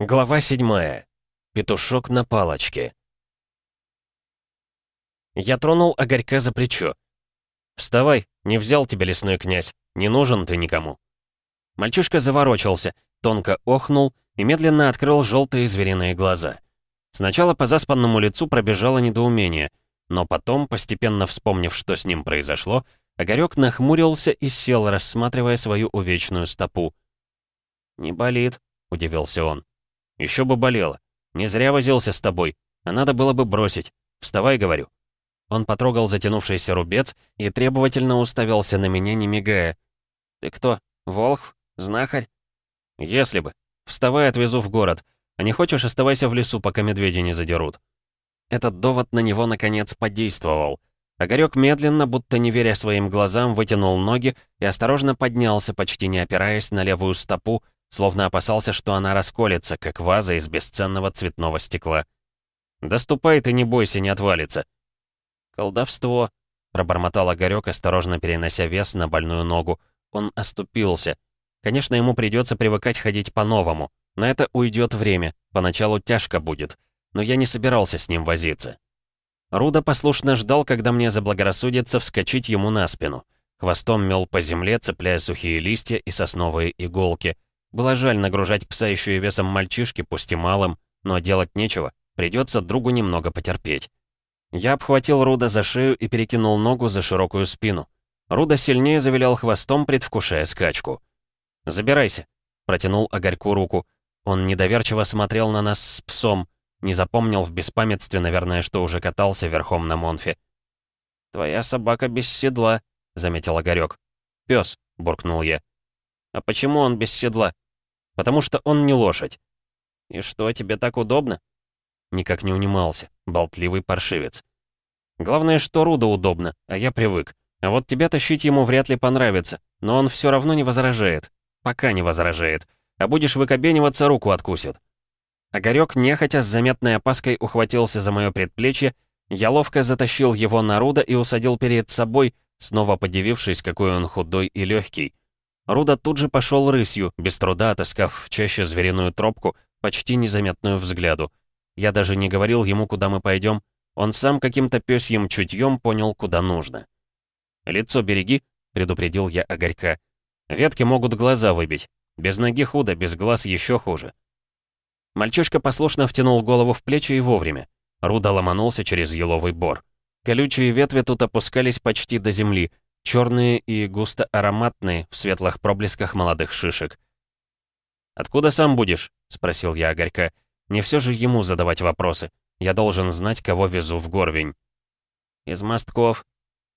Глава 7. Петушок на палочке. Я тронул Огорька за плечо. «Вставай, не взял тебя лесной князь, не нужен ты никому». Мальчишка заворочился, тонко охнул и медленно открыл желтые звериные глаза. Сначала по заспанному лицу пробежало недоумение, но потом, постепенно вспомнив, что с ним произошло, Огарёк нахмурился и сел, рассматривая свою увечную стопу. «Не болит», — удивился он. Еще бы болело. Не зря возился с тобой. А надо было бы бросить. Вставай, говорю». Он потрогал затянувшийся рубец и требовательно уставился на меня, не мигая. «Ты кто? Волхв? Знахарь?» «Если бы. Вставай, отвезу в город. А не хочешь, оставайся в лесу, пока медведи не задерут». Этот довод на него, наконец, подействовал. Огарёк медленно, будто не веря своим глазам, вытянул ноги и осторожно поднялся, почти не опираясь на левую стопу, словно опасался, что она расколется, как ваза из бесценного цветного стекла. «Да ступай ты, не бойся, не отвалится». «Колдовство», — пробормотал Огарёк, осторожно перенося вес на больную ногу. Он оступился. Конечно, ему придется привыкать ходить по-новому. На это уйдет время, поначалу тяжко будет. Но я не собирался с ним возиться. Руда послушно ждал, когда мне заблагорассудится вскочить ему на спину. Хвостом мел по земле, цепляя сухие листья и сосновые иголки — было жаль нагружать пса еще и весом мальчишки, пусть и малым, но делать нечего, придется другу немного потерпеть. Я обхватил Руда за шею и перекинул ногу за широкую спину. Руда сильнее завилял хвостом, предвкушая скачку. «Забирайся», — протянул Огарьку руку. Он недоверчиво смотрел на нас с псом, не запомнил в беспамятстве, наверное, что уже катался верхом на Монфе. «Твоя собака без седла», — заметил Огарёк. «Пёс», — буркнул я. «А почему он без седла?» «Потому что он не лошадь». «И что, тебе так удобно?» Никак не унимался, болтливый паршивец. «Главное, что Руда удобно, а я привык. А вот тебя тащить ему вряд ли понравится, но он все равно не возражает. Пока не возражает. А будешь выкобениваться, руку откусит». Огарёк, нехотя с заметной опаской ухватился за мое предплечье, я ловко затащил его на Руда и усадил перед собой, снова подивившись, какой он худой и легкий. Руда тут же пошел рысью, без труда отыскав чаще звериную тропку, почти незаметную взгляду. Я даже не говорил ему, куда мы пойдем. Он сам каким-то пёсьим чутьем понял, куда нужно. «Лицо береги», — предупредил я Огорька. «Ветки могут глаза выбить. Без ноги худо, без глаз еще хуже». Мальчишка послушно втянул голову в плечи и вовремя. Руда ломанулся через еловый бор. Колючие ветви тут опускались почти до земли, черные и густо ароматные, в светлых проблесках молодых шишек. «Откуда сам будешь?» — спросил я Огорька. «Не все же ему задавать вопросы. Я должен знать, кого везу в Горвень». «Из мостков».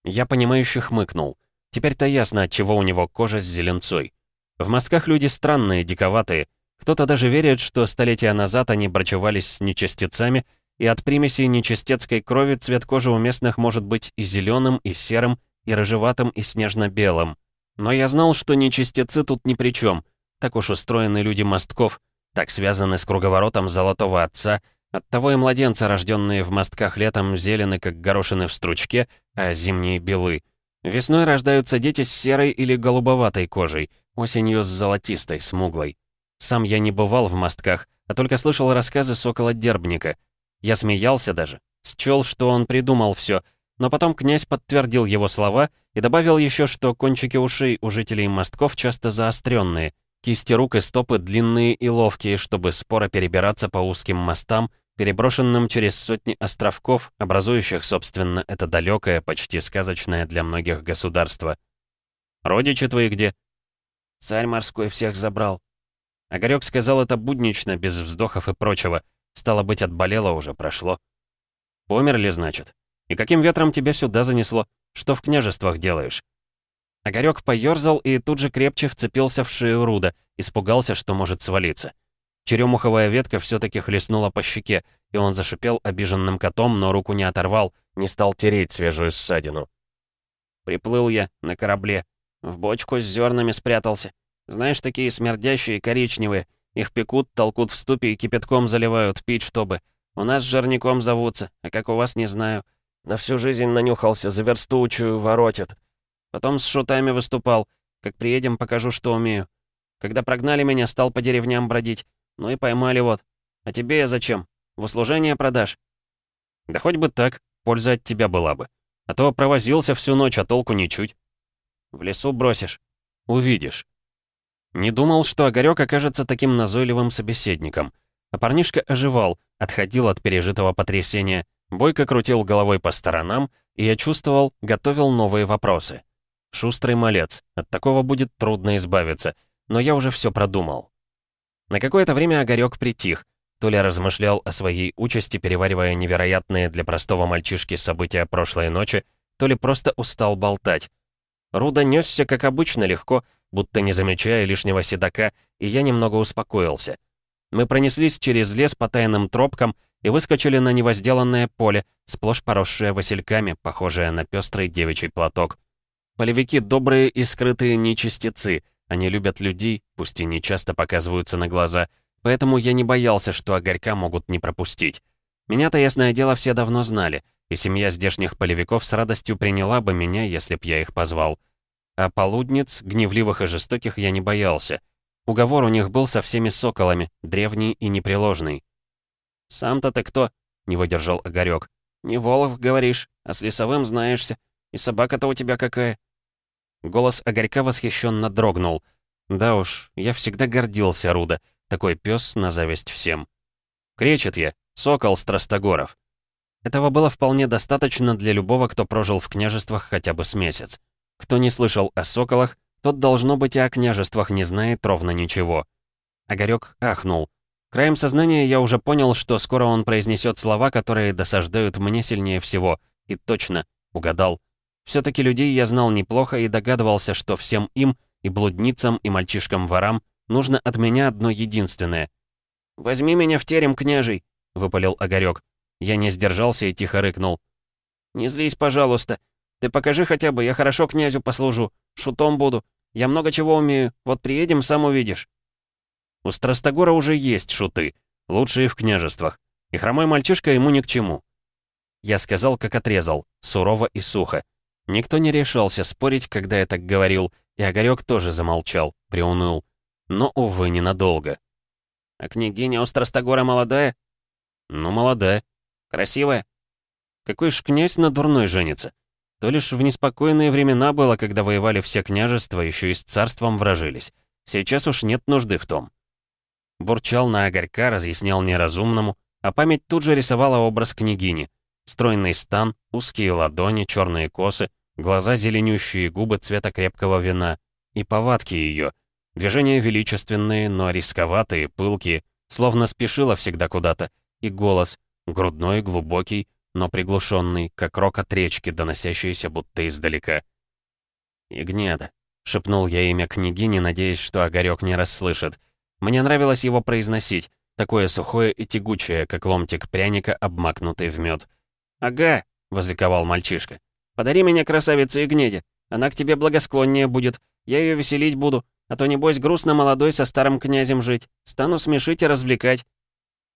Я понимающе хмыкнул. Теперь-то ясно, от чего у него кожа с зеленцой. В мостках люди странные, диковатые. Кто-то даже верит, что столетия назад они брачевались с нечистецами, и от примеси нечистецкой крови цвет кожи у местных может быть и зеленым, и серым, и рыжеватым, и снежно-белым. Но я знал, что нечистецы тут ни при чем. Так уж устроены люди мостков, так связаны с круговоротом золотого отца, оттого и младенцы, рожденные в мостках летом, зелены, как горошины в стручке, а зимние белы. Весной рождаются дети с серой или голубоватой кожей, осенью с золотистой, смуглой. Сам я не бывал в мостках, а только слышал рассказы сокола Дербника. Я смеялся даже, счел, что он придумал все, но потом князь подтвердил его слова и добавил еще, что кончики ушей у жителей мостков часто заостренные, кисти рук и стопы длинные и ловкие, чтобы споро перебираться по узким мостам, переброшенным через сотни островков, образующих, собственно, это далекое, почти сказочное для многих государство. «Родичи твои где?» «Царь морской всех забрал». Огарёк сказал это буднично, без вздохов и прочего. Стало быть, отболело уже, прошло. «Померли, значит?» И каким ветром тебя сюда занесло? Что в княжествах делаешь?» Огарёк поёрзал и тут же крепче вцепился в шею Руда, испугался, что может свалиться. Черемуховая ветка все-таки хлестнула по щеке, и он зашипел обиженным котом, но руку не оторвал, не стал тереть свежую ссадину. Приплыл я на корабле. В бочку с зернами спрятался. Знаешь, такие смердящие, коричневые. Их пекут, толкут в ступе и кипятком заливают, пить чтобы. У нас жарником зовутся, а как у вас, не знаю. На всю жизнь нанюхался, за верстучую воротит. Потом с шутами выступал. Как приедем, покажу, что умею. Когда прогнали меня, стал по деревням бродить. Ну и поймали вот. А тебе я зачем? В услужение продашь?» «Да хоть бы так, польза от тебя была бы. А то провозился всю ночь, а толку ничуть». «В лесу бросишь?» «Увидишь». Не думал, что Огарёк окажется таким назойливым собеседником. А парнишка оживал, отходил от пережитого потрясения, бойко крутил головой по сторонам, и я чувствовал, готовил новые вопросы. Шустрый малец, от такого будет трудно избавиться, но я уже все продумал. На какое-то время Огарёк притих, то ли размышлял о своей участи, переваривая невероятные для простого мальчишки события прошлой ночи, то ли просто устал болтать. Руда несся, как обычно, легко, будто не замечая лишнего седока, и я немного успокоился. Мы пронеслись через лес по тайным тропкам и выскочили на невозделанное поле, сплошь поросшее васильками, похожее на пестрый девичий платок. Полевики добрые и скрытые нечистецы, они любят людей, пусть и не часто показываются на глаза, поэтому я не боялся, что огорька могут не пропустить. Меня-то, ясное дело, все давно знали, и семья здешних полевиков с радостью приняла бы меня, если б я их позвал. А полудниц, гневливых и жестоких, я не боялся. Уговор у них был со всеми соколами, древний и непреложный. «Сам-то ты кто?» — не выдержал Огарёк. «Не Волов, говоришь, а с лесовым знаешься. И собака-то у тебя какая?» Голос Огарька восхищенно дрогнул. «Да уж, я всегда гордился, Руда. Такой пес на зависть всем». «Кречет я, сокол Страстогоров». Этого было вполне достаточно для любого, кто прожил в княжествах хотя бы с месяц. Кто не слышал о соколах, тот, должно быть, и о княжествах не знает ровно ничего. Огарёк ахнул. Краем сознания я уже понял, что скоро он произнесет слова, которые досаждают мне сильнее всего. И точно, угадал. все таки людей я знал неплохо и догадывался, что всем им, и блудницам, и мальчишкам-ворам, нужно от меня одно единственное. «Возьми меня в терем, княжий», — выпалил Огарёк. Я не сдержался и тихо рыкнул. «Не злись, пожалуйста. Ты покажи хотя бы, я хорошо князю послужу. Шутом буду. Я много чего умею. Вот приедем, сам увидишь». У Страстогора уже есть шуты, лучшие в княжествах, и хромой мальчишка ему ни к чему. Я сказал, как отрезал, сурово и сухо. Никто не решался спорить, когда я так говорил, и Огарёк тоже замолчал, приуныл. Но, увы, ненадолго. «А княгиня у Страстогора молодая?» «Ну, молодая». «Красивая?» «Какой ж князь на дурной женится? То лишь в неспокойные времена было, когда воевали все княжества, еще и с царством вражились. Сейчас уж нет нужды в том». Бурчал на огорька, разъяснял неразумному, а память тут же рисовала образ княгини. Стройный стан, узкие ладони, черные косы, глаза зеленющие, губы цвета крепкого вина. И повадки ее. Движения величественные, но рисковатые, пылкие, словно спешила всегда куда-то. И голос, грудной, глубокий, но приглушенный, как рок от речки, доносящийся будто издалека. «Игнеда», — шепнул я имя княгини, надеясь, что Огарёк не расслышит — мне нравилось его произносить, такое сухое и тягучее, как ломтик пряника, обмакнутый в мед. «Ага», — возликовал мальчишка. «Подари меня красавице Игнеде. Она к тебе благосклоннее будет. Я ее веселить буду. А то, небось, грустно молодой со старым князем жить. Стану смешить и развлекать».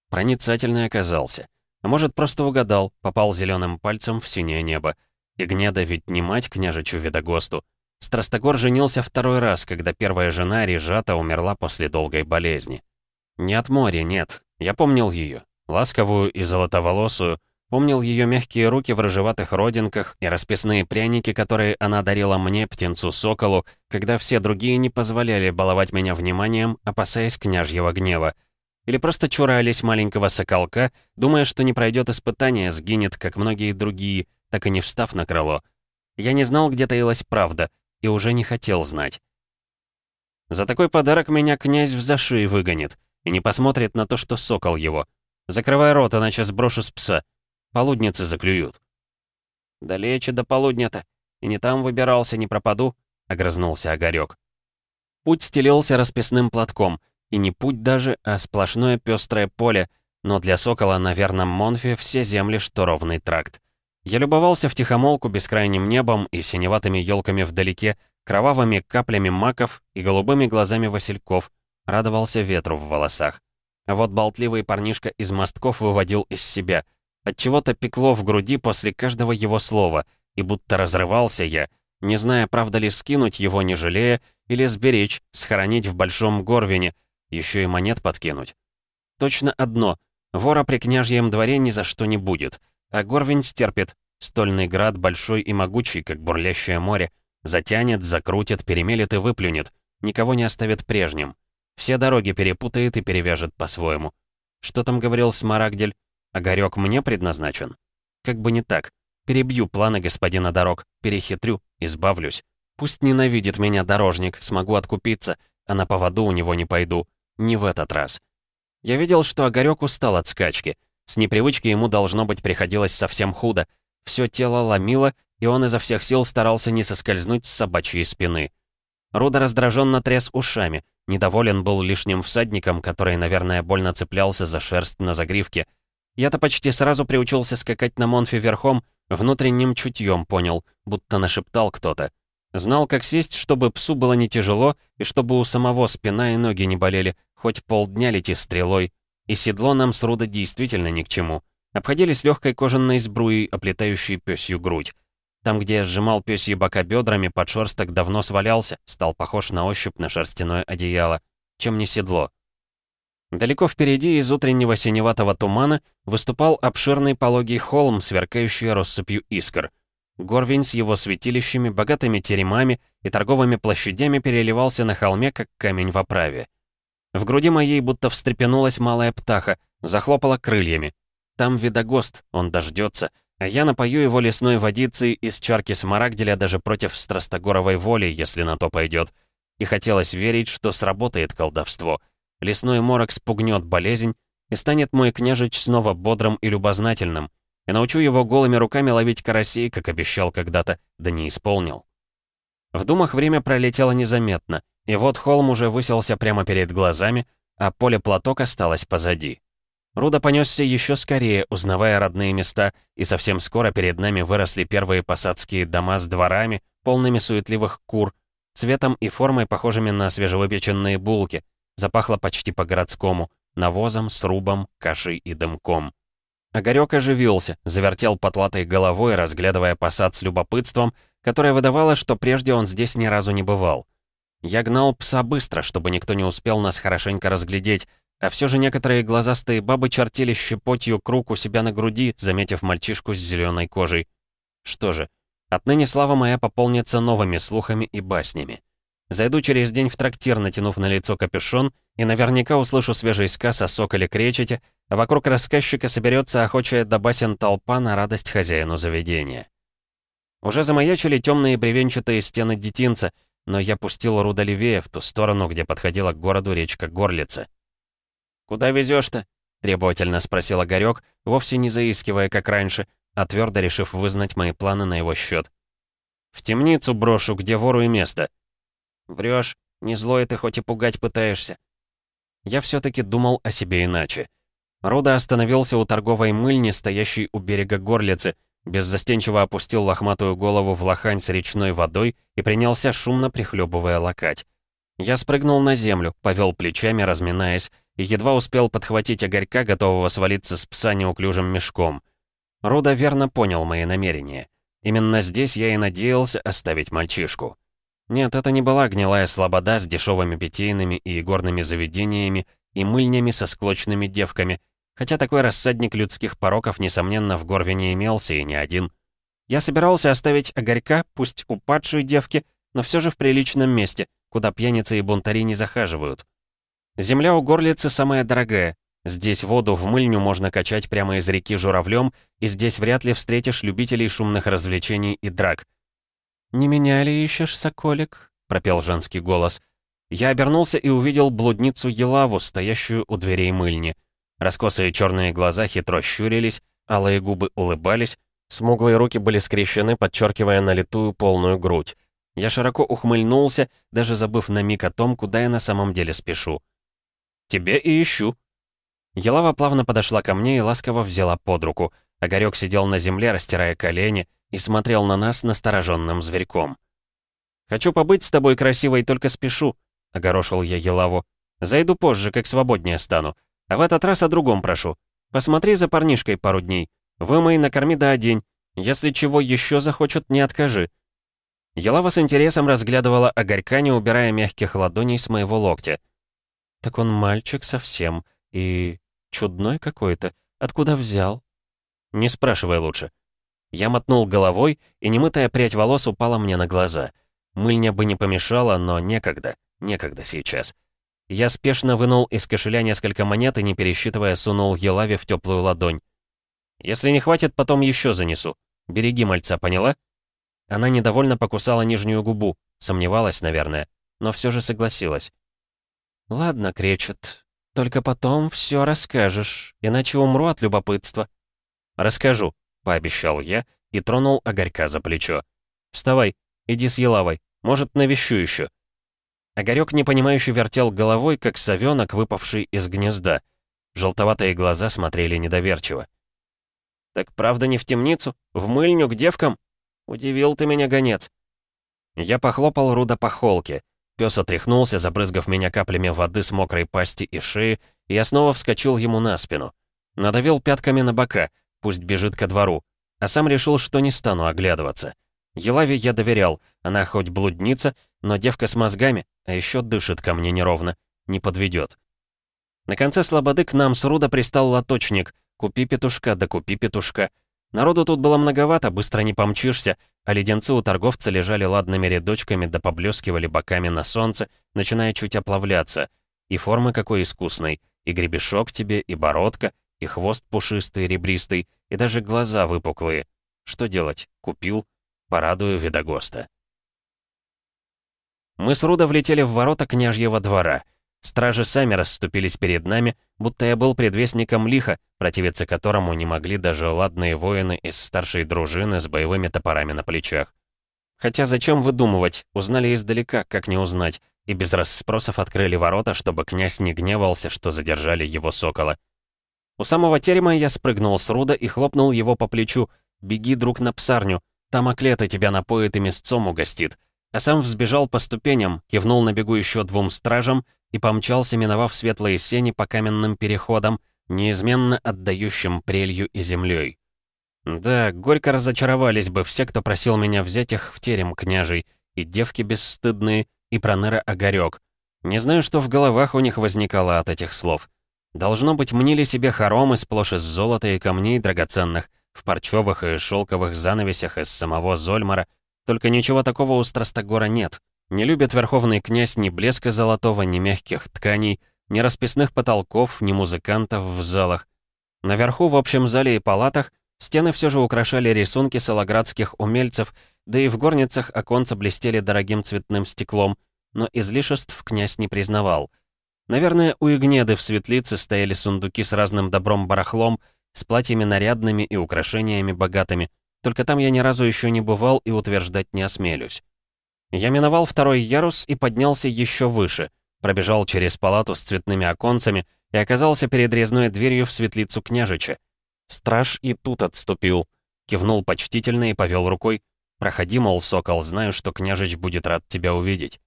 Проницательный оказался. А может, просто угадал, попал зеленым пальцем в синее небо. Игнеда ведь не мать княжичу Видогосту. Страстогор женился второй раз, когда первая жена Режата умерла после долгой болезни. Не от моря, нет. Я помнил ее, ласковую и золотоволосую, помнил ее мягкие руки в рыжеватых родинках и расписные пряники, которые она дарила мне, птенцу-соколу, когда все другие не позволяли баловать меня вниманием, опасаясь княжьего гнева. Или просто чурались маленького соколка, думая, что не пройдет испытание, сгинет, как многие другие, так и не встав на крыло. Я не знал, где таилась правда — и уже не хотел знать. За такой подарок меня князь в заши выгонит и не посмотрит на то, что сокол его. Закрывай рот, иначе сброшу с пса. Полудницы заклюют. «Далече до полудня-то. И не там выбирался, не пропаду», — огрызнулся Огарёк. Путь стелился расписным платком. И не путь даже, а сплошное пестрое поле, но для сокола на верном Монфе все земли, что ровный тракт. Я любовался в тихомолку бескрайним небом и синеватыми елками вдалеке, кровавыми каплями маков и голубыми глазами васильков, радовался ветру в волосах. А вот болтливый парнишка из мостков выводил из себя. От чего то пекло в груди после каждого его слова, и будто разрывался я, не зная, правда ли скинуть его, не жалея, или сберечь, схоронить в большом горвине, еще и монет подкинуть. Точно одно — вора при княжьем дворе ни за что не будет. А Горвень стерпит. Стольный град большой и могучий, как бурлящее море. Затянет, закрутит, перемелет и выплюнет. Никого не оставит прежним. Все дороги перепутает и перевяжет по-своему. Что там говорил Смарагдель? Огарёк мне предназначен? Как бы не так. Перебью планы господина дорог, перехитрю, избавлюсь. Пусть ненавидит меня дорожник, смогу откупиться, а на поводу у него не пойду. Не в этот раз. Я видел, что Огарёк устал от скачки. С непривычки ему, должно быть, приходилось совсем худо. Все тело ломило, и он изо всех сил старался не соскользнуть с собачьей спины. Руда раздраженно тряс ушами, недоволен был лишним всадником, который, наверное, больно цеплялся за шерсть на загривке. Я-то почти сразу приучился скакать на Монфе верхом, внутренним чутьем понял, будто нашептал кто-то. Знал, как сесть, чтобы псу было не тяжело, и чтобы у самого спина и ноги не болели, хоть полдня лети стрелой. И седло нам с Руда действительно ни к чему. Обходились легкой кожаной сбруей, оплетающей пёсью грудь. Там, где я сжимал пёсьи бока бедрами, подшерсток давно свалялся, стал похож на ощупь на шерстяное одеяло. Чем не седло. Далеко впереди из утреннего синеватого тумана выступал обширный пологий холм, сверкающий россыпью искр. Горвень с его святилищами, богатыми теремами и торговыми площадями переливался на холме, как камень в оправе. В груди моей будто встрепенулась малая птаха, захлопала крыльями. Там видогост, он дождется, а я напою его лесной водицей из чарки смарагделя даже против страстогоровой воли, если на то пойдет. И хотелось верить, что сработает колдовство — Лесной морок спугнет болезнь, и станет мой княжич снова бодрым и любознательным, и научу его голыми руками ловить карасей, как обещал когда-то, да не исполнил. В думах время пролетело незаметно, и вот холм уже высился прямо перед глазами, а поле платок осталось позади. Руда понесся еще скорее, узнавая родные места, и совсем скоро перед нами выросли первые посадские дома с дворами, полными суетливых кур, цветом и формой похожими на свежевыпеченные булки — Запахло почти по-городскому, навозом, срубом, кашей и дымком. Огарёк оживился, завертел потлатой головой, разглядывая посад с любопытством, которое выдавало, что прежде он здесь ни разу не бывал. Я гнал пса быстро, чтобы никто не успел нас хорошенько разглядеть, а все же некоторые глазастые бабы чертили щепотью круг у себя на груди, заметив мальчишку с зеленой кожей. Что же, отныне слава моя пополнится новыми слухами и баснями. Зайду через день в трактир, натянув на лицо капюшон, и наверняка услышу свежий сказ о соколе кречете, а вокруг рассказчика соберется охочая до басен толпа на радость хозяину заведения. Уже замаячили темные бревенчатые стены детинца, но я пустил Руда левее, в ту сторону, где подходила к городу речка Горлица. «Куда везешь-то?» — требовательно спросил Огарёк, вовсе не заискивая, как раньше, а твердо решив вызнать мои планы на его счет. «В темницу брошу, где вору и место», Врешь, не злой ты хоть и пугать пытаешься. Я все-таки думал о себе иначе. Рода остановился у торговой мыльни, стоящей у берега горлицы, беззастенчиво опустил лохматую голову в лохань с речной водой и принялся шумно прихлебывая локать. Я спрыгнул на землю, повел плечами, разминаясь, и едва успел подхватить огорька, готового свалиться с пса неуклюжим мешком. Рода верно понял мои намерения. Именно здесь я и надеялся оставить мальчишку. Нет, это не была гнилая слобода с дешевыми питейными и горными заведениями и мыльнями со склочными девками, хотя такой рассадник людских пороков, несомненно, в Горвине имелся и не один. Я собирался оставить огорька, пусть у падшей девки, но все же в приличном месте, куда пьяницы и бунтари не захаживают. Земля у горлицы самая дорогая. Здесь воду в мыльню можно качать прямо из реки журавлем, и здесь вряд ли встретишь любителей шумных развлечений и драк. «Не меня ли ищешь, соколик?» — пропел женский голос. Я обернулся и увидел блудницу Елаву, стоящую у дверей мыльни. Раскосые черные глаза хитро щурились, алые губы улыбались, смуглые руки были скрещены, подчеркивая налитую полную грудь. Я широко ухмыльнулся, даже забыв на миг о том, куда я на самом деле спешу. «Тебе и ищу». Елава плавно подошла ко мне и ласково взяла под руку. Огарёк сидел на земле, растирая колени, и смотрел на нас настороженным зверьком. «Хочу побыть с тобой красивой, только спешу», — огорошил я Елаву. «Зайду позже, как свободнее стану. А в этот раз о другом прошу. Посмотри за парнишкой пару дней. Вымой, накорми да одень. Если чего еще захочет, не откажи». Елава с интересом разглядывала огорька, не убирая мягких ладоней с моего локтя. «Так он мальчик совсем. И чудной какой-то. Откуда взял?» «Не спрашивай лучше». Я мотнул головой, и немытая прядь волос упала мне на глаза. Мыльня бы не помешала, но некогда, некогда сейчас. Я спешно вынул из кошеля несколько монет и, не пересчитывая, сунул Елаве в теплую ладонь. «Если не хватит, потом еще занесу. Береги мальца, поняла?» Она недовольно покусала нижнюю губу, сомневалась, наверное, но все же согласилась. «Ладно, кречет, только потом все расскажешь, иначе умру от любопытства». «Расскажу», — пообещал я и тронул Огорька за плечо. «Вставай, иди с Елавой, может, навещу еще». Огарёк непонимающе вертел головой, как совёнок, выпавший из гнезда. Желтоватые глаза смотрели недоверчиво. «Так правда не в темницу? В мыльню к девкам? Удивил ты меня, гонец». Я похлопал Руда по холке. Пёс отряхнулся, забрызгав меня каплями воды с мокрой пасти и шеи, и я снова вскочил ему на спину. Надавил пятками на бока, пусть бежит ко двору, а сам решил, что не стану оглядываться. Елаве я доверял, она хоть блудница, но девка с мозгами, а еще дышит ко мне неровно, не подведет. На конце слободы к нам с Руда пристал лоточник. Купи петушка, да купи петушка. Народу тут было многовато, быстро не помчишься, а леденцы у торговца лежали ладными рядочками да поблескивали боками на солнце, начиная чуть оплавляться. И формы какой искусной, и гребешок тебе, и бородка, и хвост пушистый, ребристый, и даже глаза выпуклые. Что делать? Купил, Порадую Видогоста. Мы с Руда влетели в ворота княжьего двора. Стражи сами расступились перед нами, будто я был предвестником лиха, противиться которому не могли даже ладные воины из старшей дружины с боевыми топорами на плечах. Хотя зачем выдумывать, узнали издалека, как не узнать, и без расспросов открыли ворота, чтобы князь не гневался, что задержали его сокола. У самого терема я спрыгнул с Руда и хлопнул его по плечу. «Беги, друг, на псарню, там оклета тебя напоит и мясцом угостит. А сам взбежал по ступеням, кивнул на бегу еще двум стражам и помчался, миновав светлые сени по каменным переходам, неизменно отдающим прелью и землей. Да, горько разочаровались бы все, кто просил меня взять их в терем княжий, и девки бесстыдные, и проныра Огарёк. Не знаю, что в головах у них возникало от этих слов. Должно быть, мнили себе хоромы сплошь из золота и камней драгоценных, в парчевых и шелковых занавесях из самого Зольмара, только ничего такого у Страстогора нет. Не любит верховный князь ни блеска золотого, ни мягких тканей, ни расписных потолков, ни музыкантов в залах. Наверху, в общем зале и палатах, стены все же украшали рисунки салаградских умельцев, да и в горницах оконца блестели дорогим цветным стеклом, но излишеств князь не признавал. Наверное, у Игнеды в светлице стояли сундуки с разным добром-барахлом, с платьями нарядными и украшениями богатыми. Только там я ни разу еще не бывал и утверждать не осмелюсь. Я миновал второй ярус и поднялся еще выше, пробежал через палату с цветными оконцами и оказался перед резной дверью в светлицу княжича. Страж и тут отступил, кивнул почтительно и повел рукой. «Проходи, мол, сокол, знаю, что княжич будет рад тебя увидеть».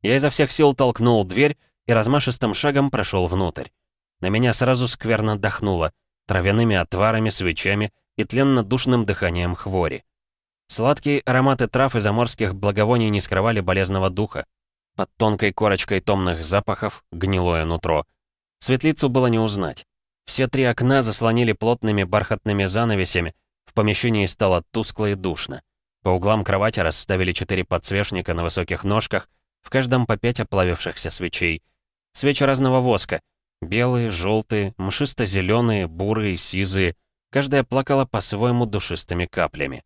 Я изо всех сил толкнул дверь и размашистым шагом прошел внутрь. На меня сразу скверно отдохнуло травяными отварами, свечами и тленно-душным дыханием хвори. Сладкие ароматы трав и заморских благовоний не скрывали болезного духа. Под тонкой корочкой томных запахов гнилое нутро. Светлицу было не узнать. Все три окна заслонили плотными бархатными занавесями, в помещении стало тускло и душно. По углам кровати расставили четыре подсвечника на высоких ножках, в каждом по пять оплавившихся свечей. Свечи разного воска, Белые, желтые, мшисто-зеленые, бурые, сизые. Каждая плакала по-своему душистыми каплями.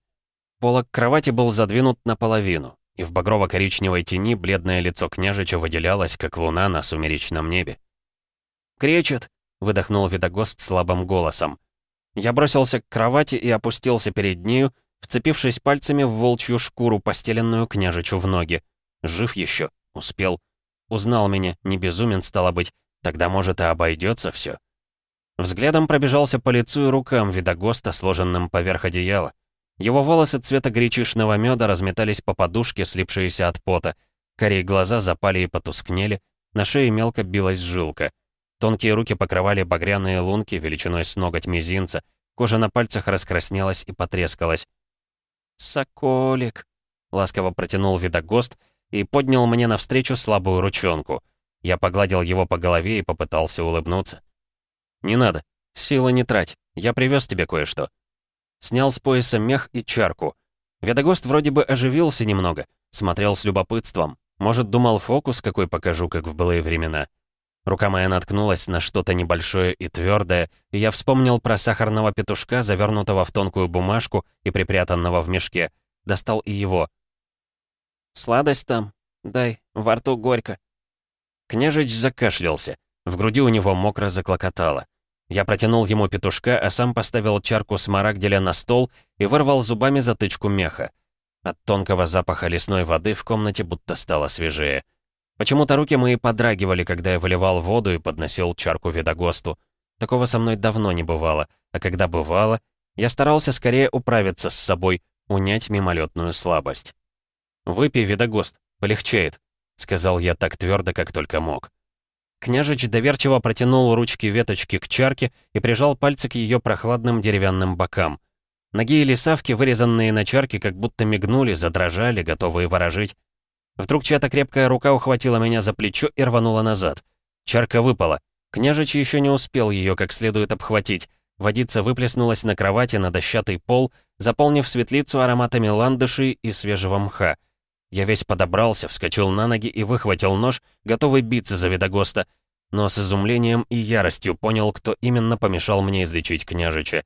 Полок кровати был задвинут наполовину, и в багрово-коричневой тени бледное лицо княжича выделялось, как луна на сумеречном небе. «Кречет!» — выдохнул Видогост слабым голосом. Я бросился к кровати и опустился перед нею, вцепившись пальцами в волчью шкуру, постеленную княжичу в ноги. Жив еще, успел. Узнал меня, не безумен стало быть, Тогда, может, и обойдется все. Взглядом пробежался по лицу и рукам видогоста, сложенным поверх одеяла. Его волосы цвета гречишного меда разметались по подушке, слипшиеся от пота. Корей глаза запали и потускнели, на шее мелко билась жилка. Тонкие руки покрывали багряные лунки величиной с ноготь мизинца, кожа на пальцах раскраснелась и потрескалась. «Соколик», — ласково протянул видогост и поднял мне навстречу слабую ручонку — я погладил его по голове и попытался улыбнуться. «Не надо. Силы не трать. Я привез тебе кое-что». Снял с пояса мех и чарку. Ведогост вроде бы оживился немного, смотрел с любопытством. Может, думал фокус какой покажу, как в былые времена. Рука моя наткнулась на что-то небольшое и твердое, и я вспомнил про сахарного петушка, завернутого в тонкую бумажку и припрятанного в мешке. Достал и его. «Сладость там. Дай, во рту горько». Княжич закашлялся. В груди у него мокро заклокотало. Я протянул ему петушка, а сам поставил чарку смарагделя на стол и вырвал зубами затычку меха. От тонкого запаха лесной воды в комнате будто стало свежее. Почему-то руки мои подрагивали, когда я выливал воду и подносил чарку видогосту. Такого со мной давно не бывало, а когда бывало, я старался скорее управиться с собой, унять мимолетную слабость. «Выпей, видогост, полегчает», — сказал я так твердо, как только мог. Княжич доверчиво протянул ручки веточки к чарке и прижал пальцы к ее прохладным деревянным бокам. Ноги и лесавки, вырезанные на чарке, как будто мигнули, задрожали, готовые ворожить. Вдруг чья-то крепкая рука ухватила меня за плечо и рванула назад. Чарка выпала. Княжич еще не успел ее как следует обхватить. Водица выплеснулась на кровати на дощатый пол, заполнив светлицу ароматами ландышей и свежего мха. Я весь подобрался, вскочил на ноги и выхватил нож, готовый биться за видогоста, но с изумлением и яростью понял, кто именно помешал мне излечить княжича.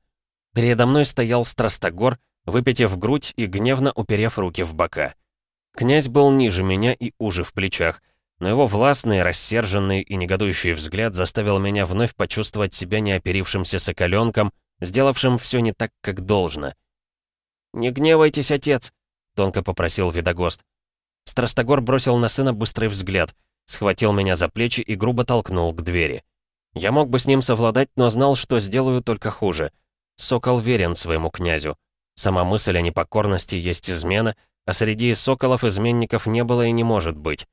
Передо мной стоял Страстогор, выпитив грудь и гневно уперев руки в бока. Князь был ниже меня и уже в плечах, но его властный, рассерженный и негодующий взгляд заставил меня вновь почувствовать себя неоперившимся соколенком, сделавшим все не так, как должно. «Не гневайтесь, отец!» — тонко попросил Видогост. Страстогор бросил на сына быстрый взгляд, схватил меня за плечи и грубо толкнул к двери. Я мог бы с ним совладать, но знал, что сделаю только хуже. Сокол верен своему князю. Сама мысль о непокорности есть измена — а среди соколов-изменников не было и не может быть.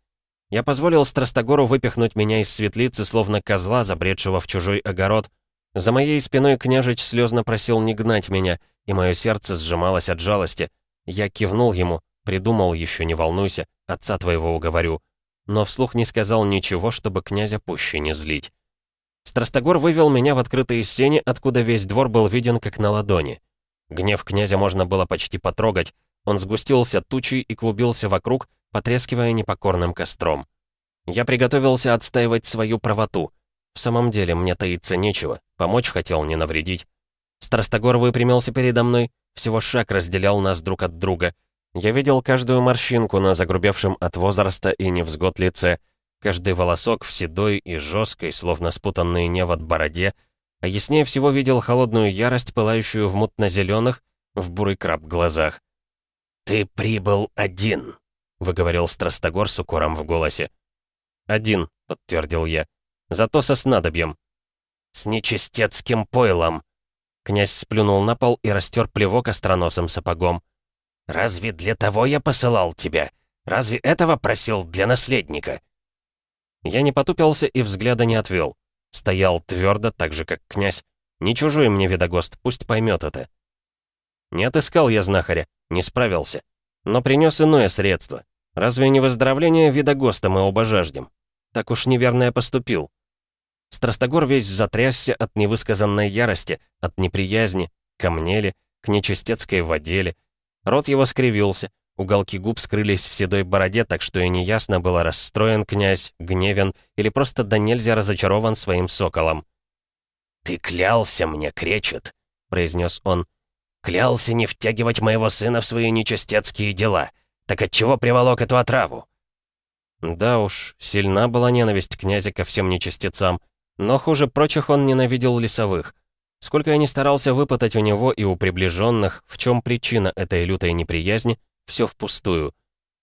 Я позволил Страстогору выпихнуть меня из светлицы, словно козла, забредшего в чужой огород. За моей спиной княжич слезно просил не гнать меня, и мое сердце сжималось от жалости. Я кивнул ему, придумал еще, не волнуйся, отца твоего уговорю. Но вслух не сказал ничего, чтобы князя пуще не злить. Страстогор вывел меня в открытые сени, откуда весь двор был виден как на ладони. Гнев князя можно было почти потрогать, он сгустился тучей и клубился вокруг, потрескивая непокорным костром. Я приготовился отстаивать свою правоту. В самом деле, мне таиться нечего, помочь хотел, не навредить. Страстогор выпрямился передо мной, всего шаг разделял нас друг от друга. Я видел каждую морщинку на загрубевшем от возраста и невзгод лице, каждый волосок в седой и жесткой, словно спутанный невод бороде, а яснее всего видел холодную ярость, пылающую в мутно-зеленых, в бурый краб глазах. «Ты прибыл один», — выговорил Страстогор с укором в голосе. «Один», — подтвердил я. «Зато со снадобьем». «С нечистецким пойлом». Князь сплюнул на пол и растер плевок остроносым сапогом. «Разве для того я посылал тебя? Разве этого просил для наследника?» Я не потупился и взгляда не отвел. Стоял твердо, так же, как князь. Не чужой мне видогост, пусть поймет это. Не отыскал я знахаря, не справился. Но принес иное средство. Разве не выздоровление вида ГОСТа мы оба жаждем? Так уж неверно я поступил. Страстогор весь затрясся от невысказанной ярости, от неприязни, ко мне ли, к нечистецкой воде ли. Рот его скривился, уголки губ скрылись в седой бороде, так что и неясно было, расстроен князь, гневен или просто до нельзя разочарован своим соколом. «Ты клялся мне, кречет», — произнес он, — Клялся не втягивать моего сына в свои нечестецкие дела. Так отчего приволок эту отраву?» Да уж, сильна была ненависть князя ко всем нечестецам, но хуже прочих он ненавидел лесовых. Сколько я не старался выпытать у него и у приближенных, в чем причина этой лютой неприязни, все впустую.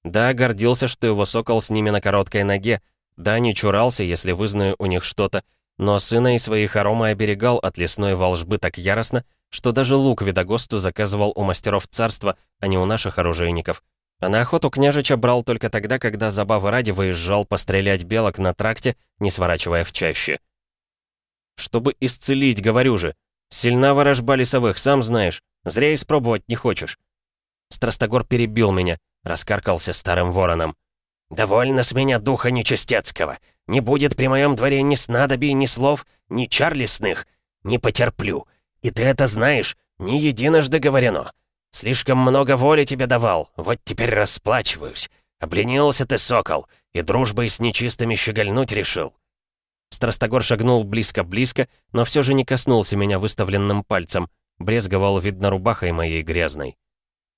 Да, гордился, что его сокол с ними на короткой ноге, да, не чурался, если вызнаю у них что-то, но сына и своих аромы оберегал от лесной волжбы так яростно, что даже лук Видогосту заказывал у мастеров царства, а не у наших оружейников. А на охоту княжича брал только тогда, когда забавы ради выезжал пострелять белок на тракте, не сворачивая в чаще. «Чтобы исцелить, говорю же. Сильна ворожба лесовых, сам знаешь. Зря испробовать не хочешь». Страстогор перебил меня, раскаркался старым вороном. «Довольно с меня духа нечистецкого. Не будет при моем дворе ни снадобий, ни слов, ни чар лесных. Не потерплю. И ты это знаешь, не единожды говорено. Слишком много воли тебе давал, вот теперь расплачиваюсь. Обленился ты, сокол, и дружбой с нечистыми щегольнуть решил». Страстогор шагнул близко-близко, но все же не коснулся меня выставленным пальцем. Брезговал, видно, рубахой моей грязной.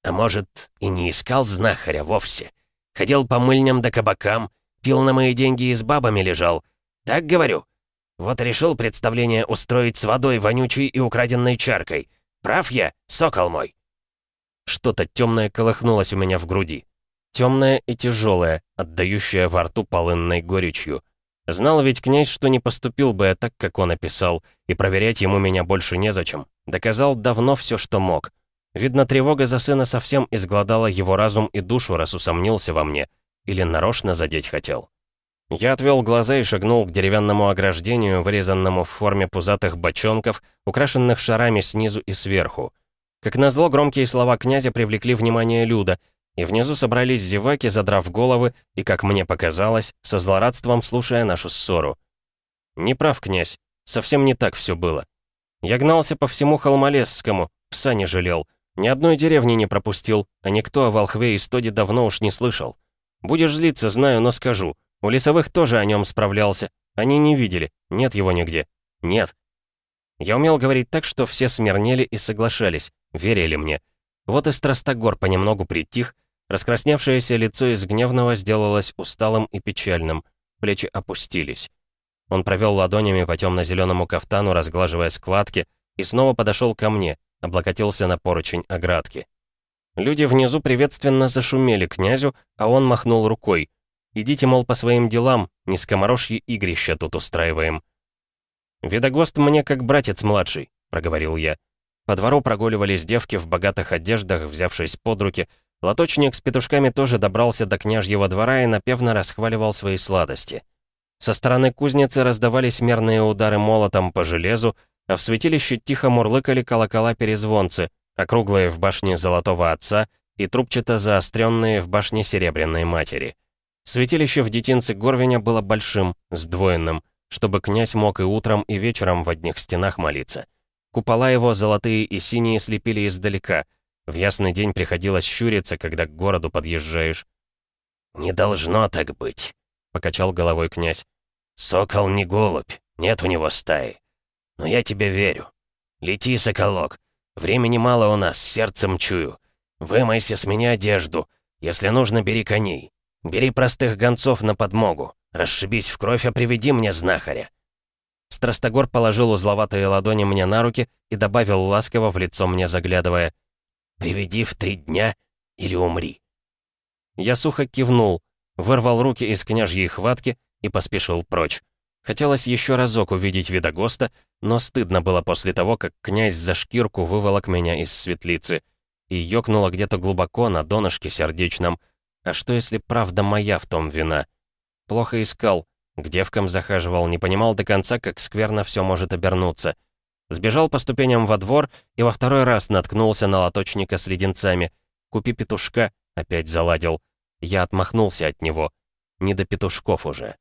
«А может, и не искал знахаря вовсе? Ходил по мыльням да кабакам, пил на мои деньги и с бабами лежал. Так говорю? Вот решил представление устроить с водой вонючей и украденной чаркой. Прав я, сокол мой?» Что-то темное колыхнулось у меня в груди. Темное и тяжелое, отдающее во рту полынной горечью. Знал ведь князь, что не поступил бы я так, как он описал, и проверять ему меня больше незачем. Доказал давно все, что мог. Видно, тревога за сына совсем изгладала его разум и душу, раз усомнился во мне. Или нарочно задеть хотел. Я отвел глаза и шагнул к деревянному ограждению, вырезанному в форме пузатых бочонков, украшенных шарами снизу и сверху. Как назло, громкие слова князя привлекли внимание Люда, и внизу собрались зеваки, задрав головы, и, как мне показалось, со злорадством слушая нашу ссору. Не прав, князь, совсем не так все было. Я гнался по всему Холмолесскому, пса не жалел, ни одной деревни не пропустил, а никто о волхве и стоде давно уж не слышал. Будешь злиться, знаю, но скажу. У лесовых тоже о нем справлялся. Они не видели, нет его нигде. Нет. Я умел говорить так, что все смирнели и соглашались, верили мне. Вот и Страстогор понемногу притих, Раскрасневшееся лицо из гневного сделалось усталым и печальным. Плечи опустились. Он провел ладонями по темно-зеленому кафтану, разглаживая складки, и снова подошел ко мне, облокотился на поручень оградки. Люди внизу приветственно зашумели князю, а он махнул рукой. «Идите, мол, по своим делам, не скоморожье игрища тут устраиваем». «Видогост мне как братец младший», — проговорил я. По двору прогуливались девки в богатых одеждах, взявшись под руки, Лоточник с петушками тоже добрался до княжьего двора и напевно расхваливал свои сладости. Со стороны кузницы раздавались мерные удары молотом по железу, а в святилище тихо мурлыкали колокола-перезвонцы, округлые в башне Золотого Отца и трубчато заостренные в башне Серебряной Матери. Святилище в детинце Горвиня было большим, сдвоенным, чтобы князь мог и утром, и вечером в одних стенах молиться. Купола его золотые и синие слепили издалека — в ясный день приходилось щуриться, когда к городу подъезжаешь. «Не должно так быть», — покачал головой князь. «Сокол не голубь, нет у него стаи. Но я тебе верю. Лети, соколок. Времени мало у нас, сердцем чую. Вымойся с меня одежду. Если нужно, бери коней. Бери простых гонцов на подмогу. Расшибись в кровь, а приведи мне знахаря». Страстогор положил узловатые ладони мне на руки и добавил ласково в лицо мне заглядывая — Приведи в три дня или умри». Я сухо кивнул, вырвал руки из княжьей хватки и поспешил прочь. Хотелось еще разок увидеть Видогоста, но стыдно было после того, как князь за шкирку выволок меня из светлицы и ёкнуло где-то глубоко на донышке сердечном. А что если правда моя в том вина? Плохо искал, к девкам захаживал, не понимал до конца, как скверно все может обернуться — Сбежал по ступеням во двор и во второй раз наткнулся на лоточника с леденцами. «Купи петушка», — опять заладил. Я отмахнулся от него. Не до петушков уже.